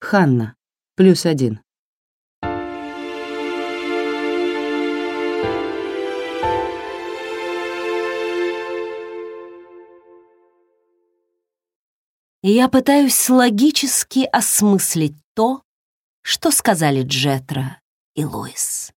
Ханна, плюс один. Я пытаюсь логически осмыслить то, что сказали Джетра и Луис.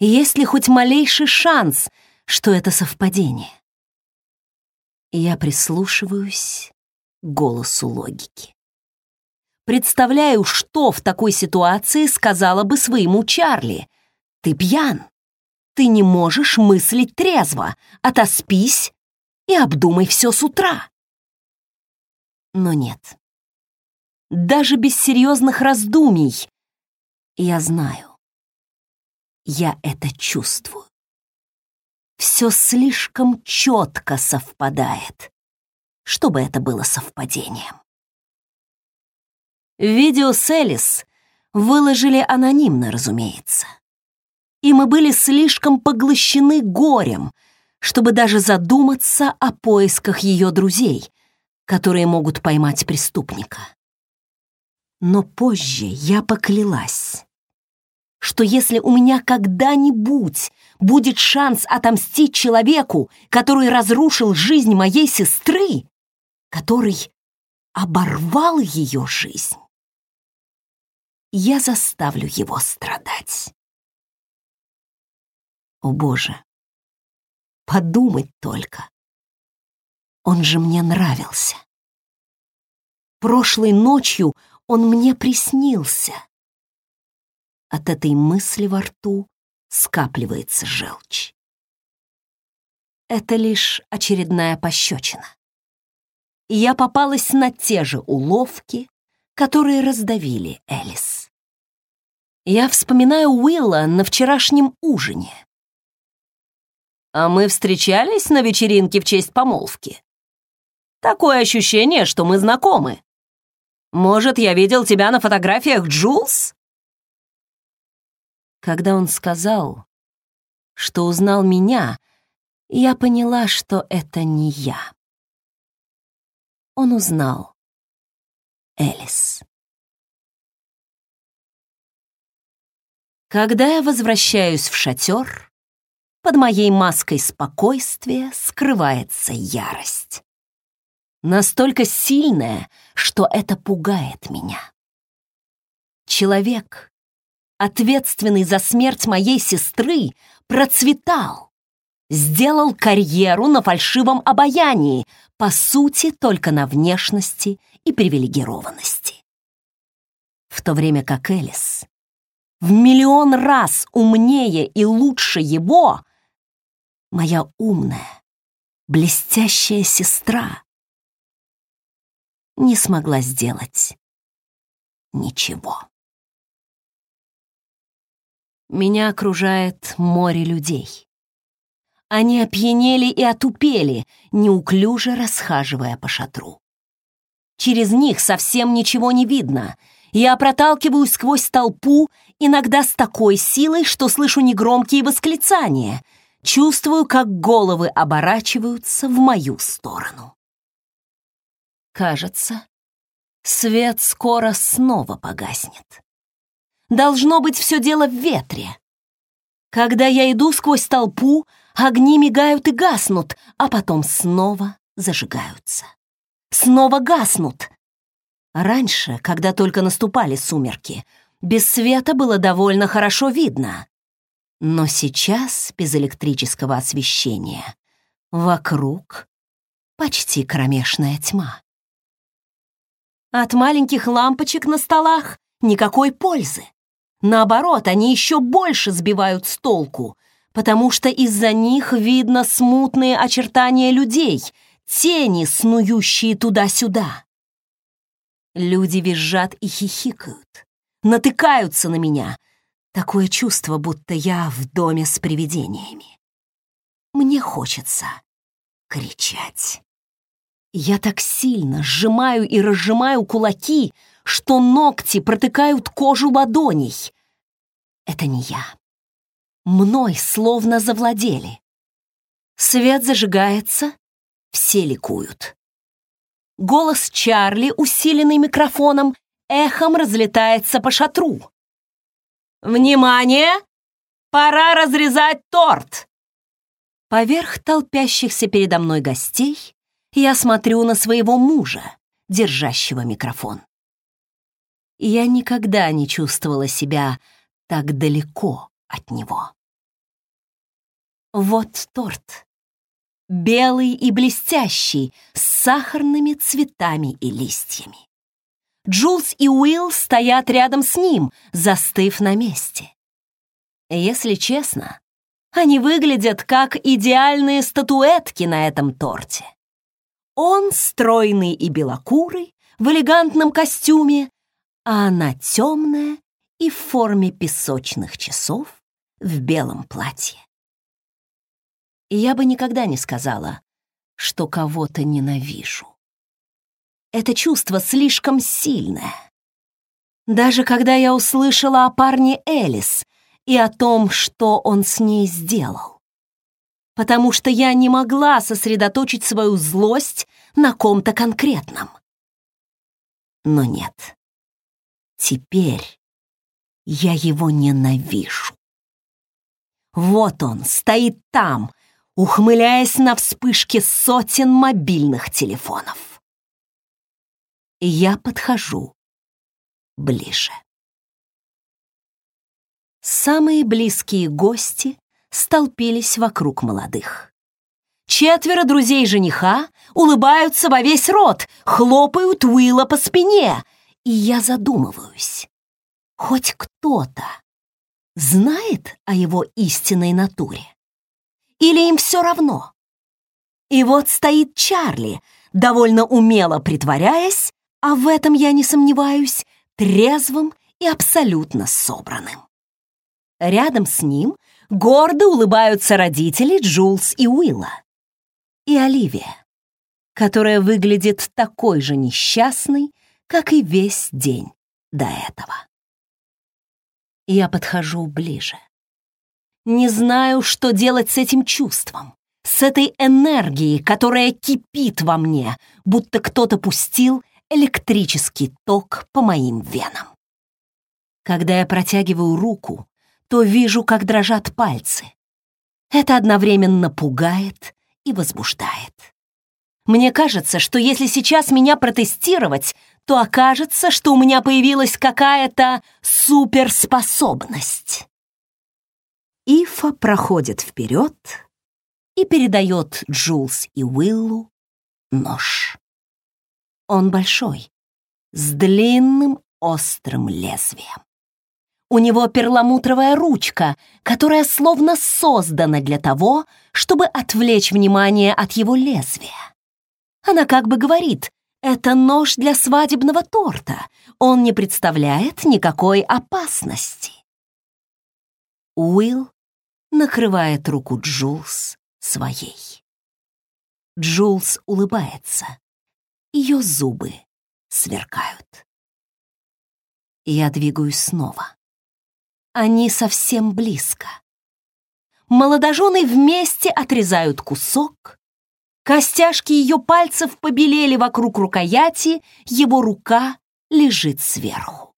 Есть ли хоть малейший шанс, что это совпадение? Я прислушиваюсь к голосу логики. Представляю, что в такой ситуации сказала бы своему Чарли. «Ты пьян. Ты не можешь мыслить трезво. Отоспись и обдумай все с утра». Но нет. Даже без серьезных раздумий я знаю. Я это чувствую. Все слишком четко совпадает, чтобы это было совпадением. Видео с Элис выложили анонимно, разумеется. И мы были слишком поглощены горем, чтобы даже задуматься о поисках ее друзей — которые могут поймать преступника. Но позже я поклялась, что если у меня когда-нибудь будет шанс отомстить человеку, который разрушил жизнь моей сестры, который оборвал ее жизнь, я заставлю его страдать. О боже, подумать только. Он же мне нравился. Прошлой ночью он мне приснился. От этой мысли во рту скапливается желчь. Это лишь очередная пощечина. я попалась на те же уловки, которые раздавили Элис. Я вспоминаю Уилла на вчерашнем ужине. «А мы встречались на вечеринке в честь помолвки?» Такое ощущение, что мы знакомы. Может, я видел тебя на фотографиях Джулс?» Когда он сказал, что узнал меня, я поняла, что это не я. Он узнал Элис. Когда я возвращаюсь в шатер, под моей маской спокойствия скрывается ярость настолько сильная, что это пугает меня. Человек, ответственный за смерть моей сестры, процветал, сделал карьеру на фальшивом обаянии, по сути, только на внешности и привилегированности. В то время как Элис в миллион раз умнее и лучше его, моя умная, блестящая сестра не смогла сделать ничего. Меня окружает море людей. Они опьянели и отупели, неуклюже расхаживая по шатру. Через них совсем ничего не видно. Я проталкиваюсь сквозь толпу, иногда с такой силой, что слышу негромкие восклицания. Чувствую, как головы оборачиваются в мою сторону. Кажется, свет скоро снова погаснет. Должно быть все дело в ветре. Когда я иду сквозь толпу, огни мигают и гаснут, а потом снова зажигаются. Снова гаснут. Раньше, когда только наступали сумерки, без света было довольно хорошо видно. Но сейчас, без электрического освещения, вокруг почти кромешная тьма. От маленьких лампочек на столах никакой пользы. Наоборот, они еще больше сбивают с толку, потому что из-за них видно смутные очертания людей, тени, снующие туда-сюда. Люди визжат и хихикают, натыкаются на меня. Такое чувство, будто я в доме с привидениями. Мне хочется кричать. Я так сильно сжимаю и разжимаю кулаки, что ногти протыкают кожу ладоней. Это не я. Мной словно завладели. Свет зажигается, все ликуют. Голос Чарли, усиленный микрофоном, эхом разлетается по шатру. «Внимание! Пора разрезать торт!» Поверх толпящихся передо мной гостей я смотрю на своего мужа, держащего микрофон. Я никогда не чувствовала себя так далеко от него. Вот торт. Белый и блестящий, с сахарными цветами и листьями. Джулс и Уилл стоят рядом с ним, застыв на месте. Если честно, они выглядят как идеальные статуэтки на этом торте. Он стройный и белокурый, в элегантном костюме, а она темная и в форме песочных часов в белом платье. Я бы никогда не сказала, что кого-то ненавижу. Это чувство слишком сильное. Даже когда я услышала о парне Элис и о том, что он с ней сделал. Потому что я не могла сосредоточить свою злость на ком-то конкретном. Но нет. Теперь я его ненавижу. Вот он, стоит там, ухмыляясь на вспышке сотен мобильных телефонов. Я подхожу ближе. Самые близкие гости столпились вокруг молодых. Четверо друзей жениха улыбаются во весь рот, хлопают Уилла по спине, и я задумываюсь. Хоть кто-то знает о его истинной натуре? Или им все равно? И вот стоит Чарли, довольно умело притворяясь, а в этом я не сомневаюсь, трезвым и абсолютно собранным. Рядом с ним гордо улыбаются родители Джулс и Уилла. И Оливия, которая выглядит такой же несчастной, как и весь день до этого. Я подхожу ближе. Не знаю, что делать с этим чувством, с этой энергией, которая кипит во мне, будто кто-то пустил электрический ток по моим венам. Когда я протягиваю руку, то вижу, как дрожат пальцы. Это одновременно пугает и возбуждает. Мне кажется, что если сейчас меня протестировать, то окажется, что у меня появилась какая-то суперспособность. Ифа проходит вперед и передает Джулс и Уиллу нож. Он большой, с длинным острым лезвием. У него перламутровая ручка, которая словно создана для того, чтобы отвлечь внимание от его лезвия. Она как бы говорит, это нож для свадебного торта, он не представляет никакой опасности. Уилл накрывает руку Джулс своей. Джулс улыбается. Ее зубы сверкают. Я двигаюсь снова. Они совсем близко. Молодожены вместе отрезают кусок, Костяшки ее пальцев побелели вокруг рукояти, его рука лежит сверху.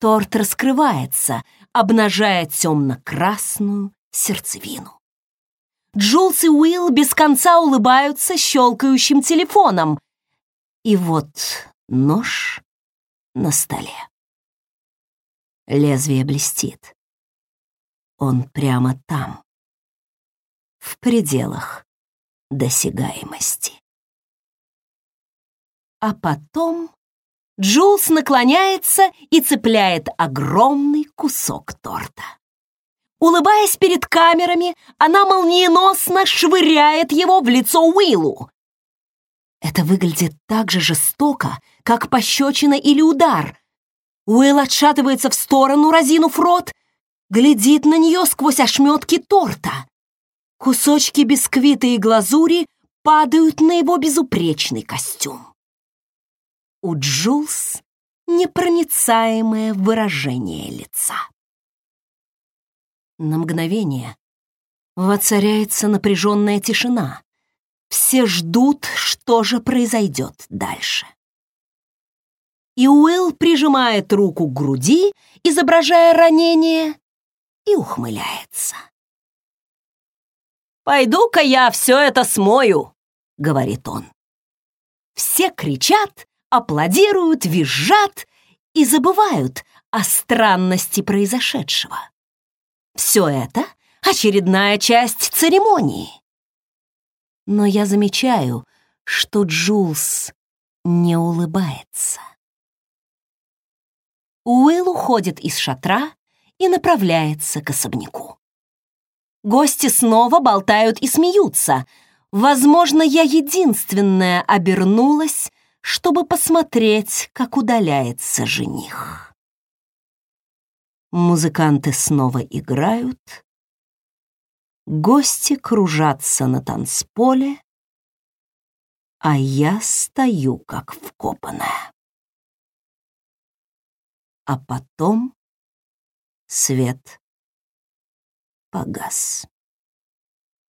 Торт раскрывается, обнажая темно-красную сердцевину. Джулс и Уилл без конца улыбаются щелкающим телефоном. И вот нож на столе. Лезвие блестит. Он прямо там, в пределах досягаемости. А потом Джулс наклоняется и цепляет огромный кусок торта. Улыбаясь перед камерами, она молниеносно швыряет его в лицо Уиллу. Это выглядит так же жестоко, как пощечина или удар. Уилл отшатывается в сторону, разинув рот, глядит на нее сквозь ошметки торта. Кусочки бисквита и глазури падают на его безупречный костюм. У Джулс непроницаемое выражение лица. На мгновение воцаряется напряженная тишина. Все ждут, что же произойдет дальше. и Уилл прижимает руку к груди, изображая ранение, и ухмыляется. «Пойду-ка я все это смою», — говорит он. Все кричат, аплодируют, визжат и забывают о странности произошедшего. Все это — очередная часть церемонии. Но я замечаю, что Джулс не улыбается. Уилл уходит из шатра и направляется к особняку. Гости снова болтают и смеются. Возможно, я единственная обернулась, чтобы посмотреть, как удаляется жених. Музыканты снова играют. Гости кружатся на танцполе, а я стою как вкопанная а потом свет погас.